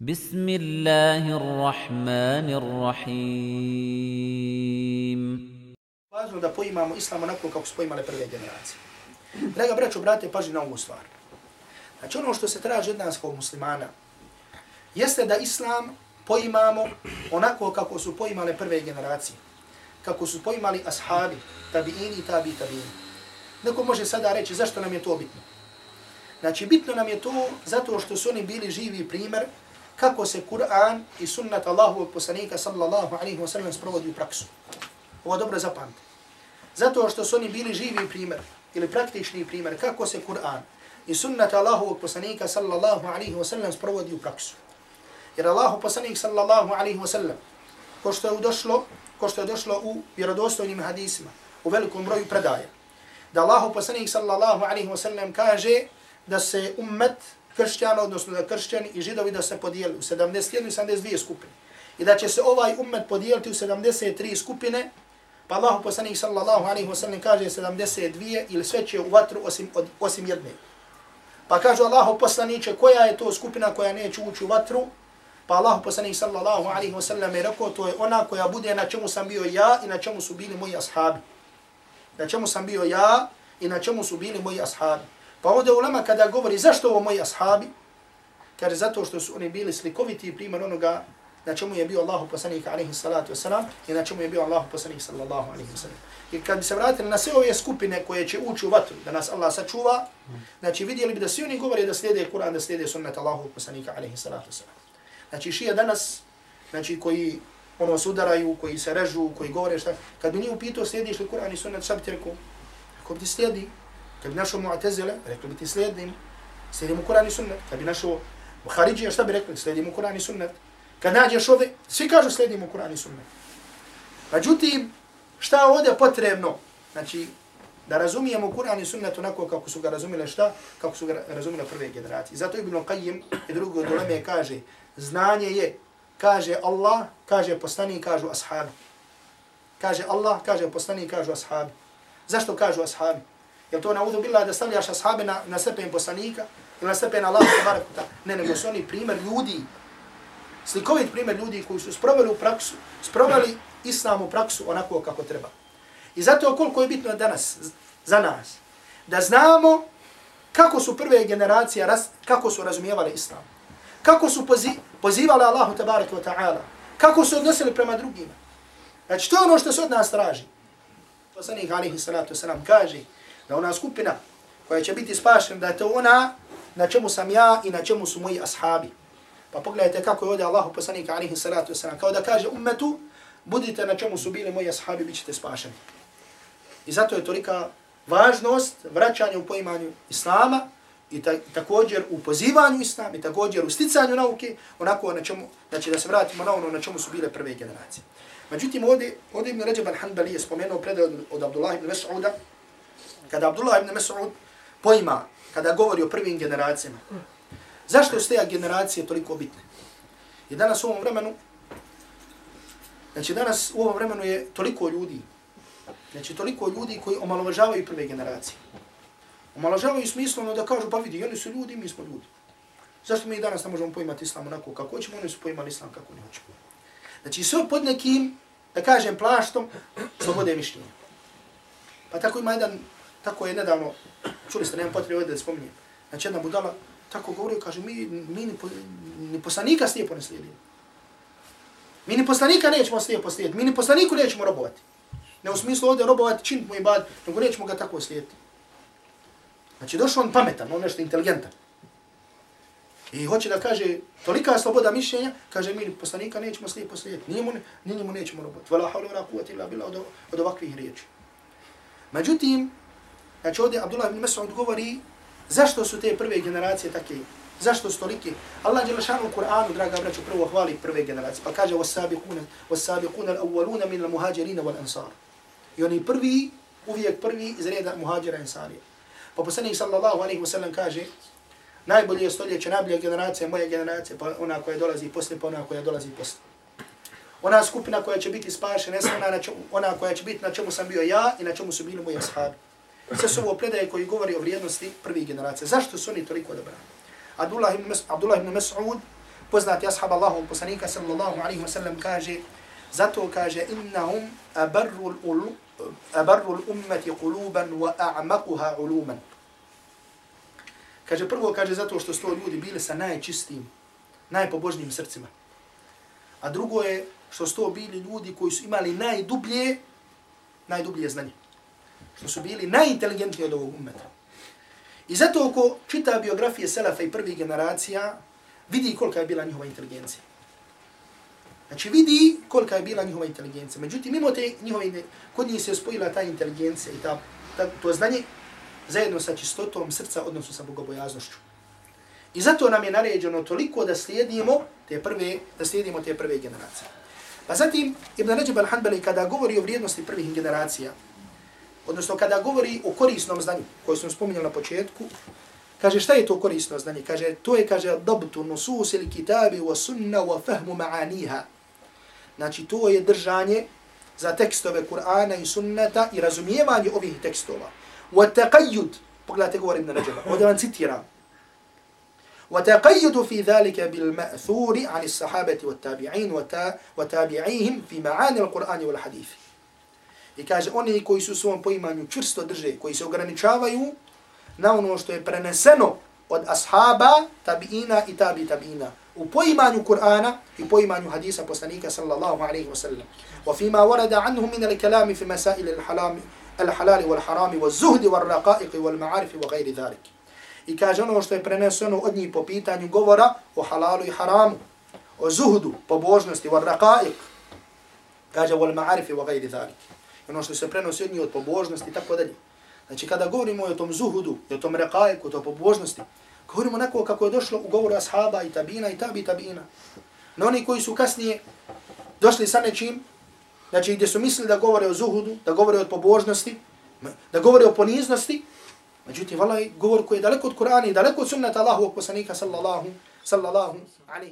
بسم الله الرحمن الرحيم Važno da poimamo islam onako kako su poimale prve generacije. Draga braćo, brate, paži na ovu stvar. Znači ono što se traži od nas kao muslimana, jeste da islam poimamo onako kako su poimale prve generacije. Kako su poimali ashabi, tabiini i tabi tabiini. Neko može sada reći zašto nam je to bitno. Znači bitno nam je to zato što su oni bili živi primjer kako se Kur'an i sunnat Allahovog poslanika sallallahu alaihi wa sallam sprovodi u praksu. Ovo dobro zapamte. Zato što su oni bili živi primjer ili praktični primjer kako se Kur'an i sunnat Allahovog poslanika sallallahu alaihi wa sallam sprovodi u praksu. Jer Allahov poslanik sallallahu alaihi wa sallam ko što je došlo, ko što je došlo u vjerodostojnim hadisima, u velikom broju predaja, da Allahov poslanik sallallahu alaihi wa sallam kaže da se ummet kršćana, odnosno da kršćani i židovi da se podijeli u 71 i 72 skupine. I da će se ovaj ummet podijeliti u 73 skupine, pa Allah poslanih sallallahu alaihi wa sallam kaže 72 ili sve će u vatru osim, od, osim jedne. Pa kaže Allah poslaniće koja je to skupina koja neće ući u vatru, pa Allah poslanih sallallahu alaihi wa sallam je rekao to je ona koja bude na čemu sam bio ja i na čemu su bili moji ashabi. Na čemu sam bio ja i na čemu su bili moji ashabi. Pa ovdje ulema kada govori zašto ovo moji ashabi, kaže zato što su oni bili slikoviti primjer onoga na čemu je bio Allahu poslanik alejhi salatu vesselam i na čemu je bio Allahu poslanik sallallahu alaihi wasallam. I kad bi se vratili na sve ove skupine koje će ući u vatru, da nas Allah sačuva, znači vidjeli bi da svi oni govore da slijede Kur'an, da slijede sunnet Allahu poslanika alejhi salatu vesselam. Znači šija danas, znači koji ono sudaraju, koji se režu, koji govore šta, kad bi njih upitao slijediš li Kur'an i sunnet, šta bi ti rekao? Ako bi ti slijedi, kad bi našao Mu'tazila, rekli bi ti slijedim, slijedim u Kur'an i sunnet. Kad bi našao Haridžija, šta bi rekli? Slijedim u Kur'an i sunnet. Kad nađeš ovdje, svi kažu slijedim u Kur'an i sunnet. Međutim, šta je ovdje potrebno? Znači, da razumijemo Kur'an i sunnet onako kako su ga razumile šta? Kako su ga razumile prve generacije. Zato Ibn Qayyim i drugo od uleme kaže, znanje je, kaže Allah, kaže postani, kažu ashabi. Kaže Allah, kaže postani, kažu ashabi. Zašto kažu ashabi? Jel to naudu bila da stavljaš ashabe na, na stepen poslanika ili na stepen Allah tabarak Ne, nego su oni primjer ljudi, slikovit primjer ljudi koji su sproveli u praksu, sproveli islam u praksu onako kako treba. I zato koliko je bitno danas za nas, da znamo kako su prve generacije, kako su razumijevali islam. Kako su pozi, pozivali Allahu tabaraka wa ta'ala. Kako su odnosili prema drugima. Znači to je ono što se od nas traži. Poslanik alihi salatu wasalam kaže, da ona skupina koja će biti spašena, da je to ona na čemu sam ja i na čemu su moji ashabi. Pa pogledajte kako je ovdje Allahu poslanika alihi salatu wasalam, kao da kaže ummetu, budite na čemu su bili moji ashabi, bit ćete spašeni. I zato je tolika važnost vraćanja u poimanju Islama i ta, također u pozivanju Islama i također u sticanju nauke, onako na čemu, znači da se vratimo na ono na čemu su bile prve generacije. Međutim, ovdje, ovdje Ibn Ređeb al-Hanbali je spomenuo predaj od, od Abdullah ibn Mas'uda, kada Abdullah ibn Mas'ud poima, kada govori o prvim generacijama, zašto su te generacije toliko bitne? I danas u ovom vremenu, znači danas u ovom vremenu je toliko ljudi, znači toliko ljudi koji omalovažavaju prve generacije. Omalovažavaju smisleno da kažu, pa vidi, oni su ljudi, mi smo ljudi. Zašto mi danas ne možemo poimati islam onako kako hoćemo, oni su poimali islam kako ne hoćemo. Znači sve pod nekim, da kažem, plaštom slobode mišljenja. Pa tako ima jedan Tako je nedavno, čuli ste, nemam potrebe ovdje da spominjem. Znači jedna budala tako govori, kaže, mi, mi ni, po, ni poslanika slijepo ne slijedimo. Mi ni poslanika nećemo slijepo slijediti, mi ni poslaniku nećemo robovati. Ne u smislu ovdje robovati, činiti mu i bad, nego nećemo ga tako slijediti. Znači došao on pametan, on nešto inteligentan. I hoće da kaže, tolika sloboda mišljenja, kaže, mi poslanika nećemo slijepo slijediti, ni njemu, njemu nećemo robovati. Vala haula, vala kuvati illa bila od, od ovakvih riječi. Međutim, Znači ovdje Abdullah ibn Mas'ud govori zašto su te prve generacije takve, zašto su tolike. Allah je lašan u Kur'anu, draga braću, prvo hvali prve generacije. Pa kaže وَسَّابِقُونَ وَسَّابِقُونَ الْأَوَّلُونَ مِنَ الْمُهَاجَرِينَ وَالْأَنصَارِ I oni prvi, uvijek prvi iz reda muhađira i ansarija. Pa poslanik sallallahu alaihi wa sallam kaže najbolje stoljeće, najbolje generacije, moje generacije, pa ona koja dolazi posle, pa ona koja dolazi posle. Ona skupina koja će biti spašena, ona, ona koja će biti na čemu sam bio ja i na čemu su bili moji ashabi. Sve su ovo predaje koji govori o vrijednosti prvih generacija. Zašto su oni toliko odabrani? Abdullah ibn, Abdullah ibn Mas'ud poznati ashab Allahov poslanika sallallahu alaihi wa sallam kaže, zato kaže, innahum abarru l-ummati kuluban wa a'makuha uluman. Kaže, prvo kaže, zato što sto ljudi bili sa najčistim, najpobožnijim srcima. A drugo je što sto bili ljudi koji su imali najdublje, najdublje znanje da su bili najinteligentniji od ovog ummeta. I zato oko čita biografije Selefa i prvih generacija, vidi kolika je bila njihova inteligencija. Znači vidi kolika je bila njihova inteligencija. Međutim, mimo te njihove, kod njih se spojila ta inteligencija i ta, ta, to znanje zajedno sa čistotom srca, odnosno sa bogobojaznošću. I zato nam je naređeno toliko da slijedimo te prve, da slijedimo te prve generacije. Pa zatim, Ibn Rajab al-Hanbali kada govori o vrijednosti prvih generacija, odnosno kada govori o korisnom znanju, koje smo spominjali na početku, kaže šta je to korisno znanje? Kaže, to je, kaže, dabtu nusus ili kitabi wa sunna wa fahmu ma'aniha. Znači, to je držanje za tekstove Kur'ana i sunnata i razumijevanje ovih tekstova. Wa taqayyud, pogledajte govor Ibn Rajaba, ovdje vam citiram. في ذلك بالمأثور عن الصحابة والتابعين وتابعيهم في معاني القرآن والحديث I kaže, oni koji su u svom poimanju čvrsto drže, koji se ograničavaju na ono što je preneseno od ashaba, tabiina i tabi tabiina. U poimanju Kur'ana i poimanju hadisa poslanika sallallahu alaihi wa sallam. Wa fima warada anhum min al-kalami fi masail al-halami al-halali wal-harami wal-zuhdi wal-raqaiqi wal-ma'arifi wa gajri dhalik. I kaže ono što je preneseno od njih po pitanju govora o halalu i haramu, o zuhdu, pobožnosti, wal-raqaiq. Kaže wal-ma'arifi wa gajri dhalik ono što se prenosi od njih od pobožnosti i tako dalje. Znači kada govorimo o tom zuhudu, o tom rekajku, o tom pobožnosti, govorimo onako kako je došlo u govoru ashaba i tabina i tabi tabina. Na oni koji su kasnije došli sa nečim, znači gdje su mislili da govore o zuhudu, da govore o pobožnosti, da govore o poniznosti, međutim, valaj, govor koji je daleko od Kur'ana i daleko od sunnata Allahovog poslanika sallallahu, sallallahu alaihi wa